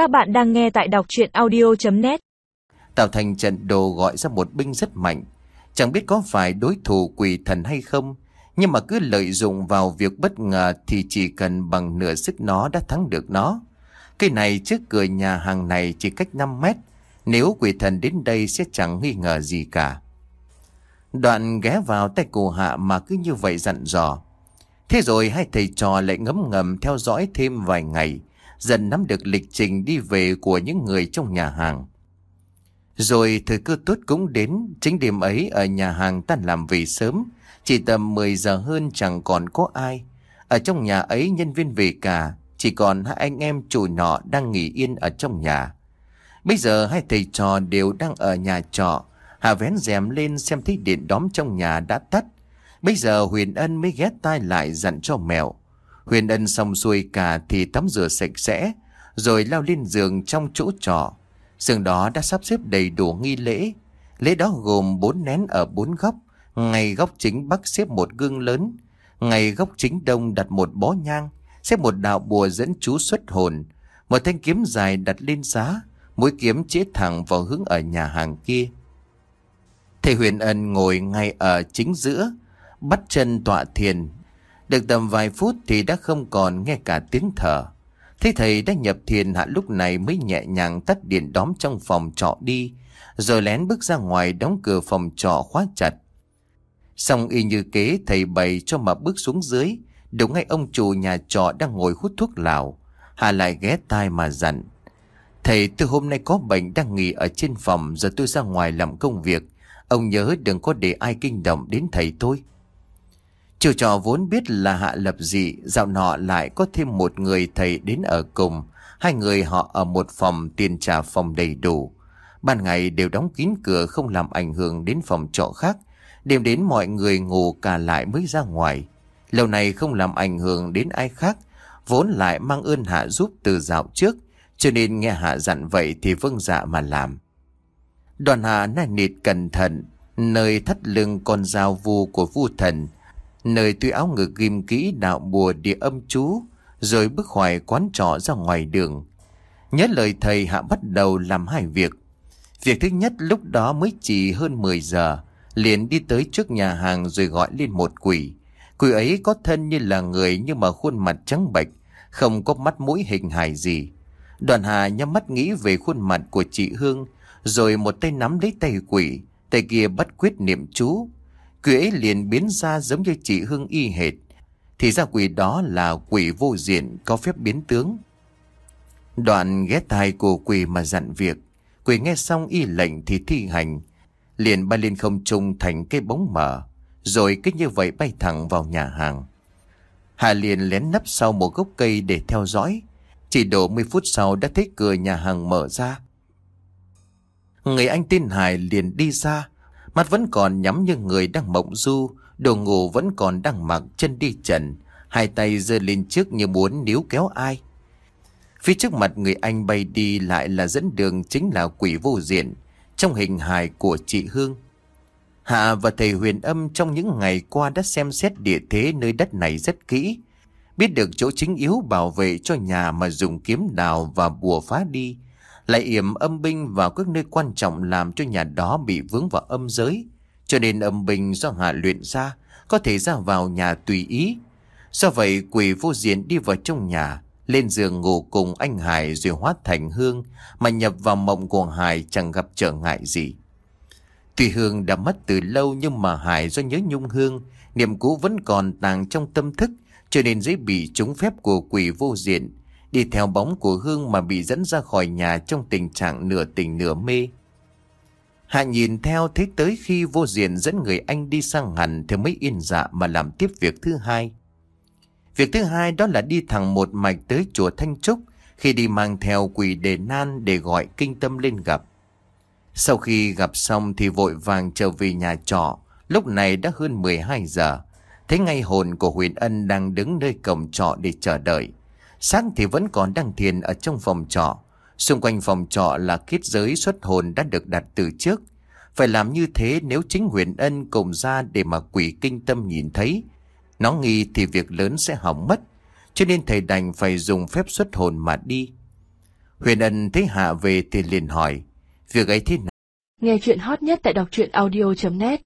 Các bạn đang nghe tại đọc chuyện audio.net Tạo thành trận đồ gọi ra một binh rất mạnh. Chẳng biết có phải đối thủ quỷ thần hay không, nhưng mà cứ lợi dụng vào việc bất ngờ thì chỉ cần bằng nửa sức nó đã thắng được nó. Cây này trước cửa nhà hàng này chỉ cách 5 mét, nếu quỷ thần đến đây sẽ chẳng nghi ngờ gì cả. Đoạn ghé vào tay cô hạ mà cứ như vậy dặn dò. Thế rồi hai thầy trò lại ngấm ngầm theo dõi thêm vài ngày, dần nắm được lịch trình đi về của những người trong nhà hàng. Rồi thời cơ tốt cũng đến, chính đêm ấy ở nhà hàng tan làm về sớm, chỉ tầm 10 giờ hơn chẳng còn có ai. Ở trong nhà ấy nhân viên về cả, chỉ còn hai anh em chủ nọ đang nghỉ yên ở trong nhà. Bây giờ hai thầy trò đều đang ở nhà trọ, Hà vén rèm lên xem thấy điện đóm trong nhà đã tắt. Bây giờ Huyền Ân mới ghé tai lại dặn cho mèo. Huyền Ân xong xuôi cả thì tắm rửa sạch sẽ, rồi lao lên giường trong chỗ trọ. Giường đó đã sắp xếp đầy đủ nghi lễ. Lễ đó gồm bốn nén ở bốn góc. Ngay góc chính bắc xếp một gương lớn. Ngay góc chính đông đặt một bó nhang, xếp một đạo bùa dẫn chú xuất hồn. Một thanh kiếm dài đặt lên giá, mũi kiếm chĩa thẳng vào hướng ở nhà hàng kia. Thầy Huyền Ân ngồi ngay ở chính giữa, bắt chân tọa thiền. Được tầm vài phút thì đã không còn nghe cả tiếng thở. Thế thầy đã nhập thiền hạ lúc này mới nhẹ nhàng tắt điện đóm trong phòng trọ đi, rồi lén bước ra ngoài đóng cửa phòng trọ khóa chặt. Xong y như kế thầy bày cho mà bước xuống dưới, đúng ngay ông chủ nhà trọ đang ngồi hút thuốc lào. Hà lại ghé tai mà dặn. Thầy từ hôm nay có bệnh đang nghỉ ở trên phòng giờ tôi ra ngoài làm công việc. Ông nhớ đừng có để ai kinh động đến thầy tôi. Chiều trò vốn biết là hạ lập dị, dạo nọ lại có thêm một người thầy đến ở cùng. Hai người họ ở một phòng tiền trả phòng đầy đủ. Ban ngày đều đóng kín cửa không làm ảnh hưởng đến phòng trọ khác. Đêm đến mọi người ngủ cả lại mới ra ngoài. Lâu này không làm ảnh hưởng đến ai khác. Vốn lại mang ơn hạ giúp từ dạo trước. Cho nên nghe hạ dặn vậy thì vâng dạ mà làm. Đoàn hạ nai nịt cẩn thận, nơi thắt lưng con dao vu của vu thần, nơi tuy áo ngực ghim kỹ đạo bùa địa âm chú, rồi bước khỏi quán trọ ra ngoài đường. Nhớ lời thầy hạ bắt đầu làm hai việc. Việc thứ nhất lúc đó mới chỉ hơn 10 giờ, liền đi tới trước nhà hàng rồi gọi lên một quỷ. Quỷ ấy có thân như là người nhưng mà khuôn mặt trắng bệch, không có mắt mũi hình hài gì. Đoàn Hà nhắm mắt nghĩ về khuôn mặt của chị Hương, rồi một tay nắm lấy tay quỷ, tay kia bắt quyết niệm chú. Quỷ ấy liền biến ra giống như chị Hương y hệt. Thì ra quỷ đó là quỷ vô diện có phép biến tướng. Đoạn ghé tai của quỷ mà dặn việc. Quỷ nghe xong y lệnh thì thi hành. Liền bay lên không trung thành cái bóng mờ, Rồi cứ như vậy bay thẳng vào nhà hàng. Hà liền lén nấp sau một gốc cây để theo dõi. Chỉ độ 10 phút sau đã thấy cửa nhà hàng mở ra. Người anh tên Hải liền đi ra, mắt vẫn còn nhắm như người đang mộng du, đồ ngủ vẫn còn đang mặc chân đi trần, hai tay giơ lên trước như muốn níu kéo ai. Phía trước mặt người anh bay đi lại là dẫn đường chính là quỷ vô diện, trong hình hài của chị Hương. Hạ và thầy huyền âm trong những ngày qua đã xem xét địa thế nơi đất này rất kỹ, biết được chỗ chính yếu bảo vệ cho nhà mà dùng kiếm đào và bùa phá đi, lại yểm âm binh vào các nơi quan trọng làm cho nhà đó bị vướng vào âm giới. Cho nên âm binh do hạ luyện ra, có thể ra vào nhà tùy ý. Do vậy quỷ vô diện đi vào trong nhà, lên giường ngủ cùng anh Hải rồi hóa thành Hương, mà nhập vào mộng của Hải chẳng gặp trở ngại gì. Tuy Hương đã mất từ lâu nhưng mà Hải do nhớ nhung Hương, niềm cũ vẫn còn tàng trong tâm thức, cho nên dễ bị trúng phép của quỷ vô diện, đi theo bóng của Hương mà bị dẫn ra khỏi nhà trong tình trạng nửa tỉnh nửa mê. Hạ nhìn theo thấy tới khi vô diện dẫn người anh đi sang hẳn thì mới yên dạ mà làm tiếp việc thứ hai. Việc thứ hai đó là đi thẳng một mạch tới chùa Thanh Trúc khi đi mang theo quỷ đề nan để gọi kinh tâm lên gặp. Sau khi gặp xong thì vội vàng trở về nhà trọ, lúc này đã hơn 12 giờ. Thấy ngay hồn của Huyền Ân đang đứng nơi cổng trọ để chờ đợi. Sáng thì vẫn còn đang thiền ở trong phòng trọ. Xung quanh phòng trọ là kết giới xuất hồn đã được đặt từ trước. Phải làm như thế nếu chính huyền ân cùng ra để mà quỷ kinh tâm nhìn thấy. Nó nghi thì việc lớn sẽ hỏng mất. Cho nên thầy đành phải dùng phép xuất hồn mà đi. Huyền Ân thấy Hạ về thì liền hỏi. Việc ấy thế nào? Nghe chuyện hot nhất tại đọc truyện audio.net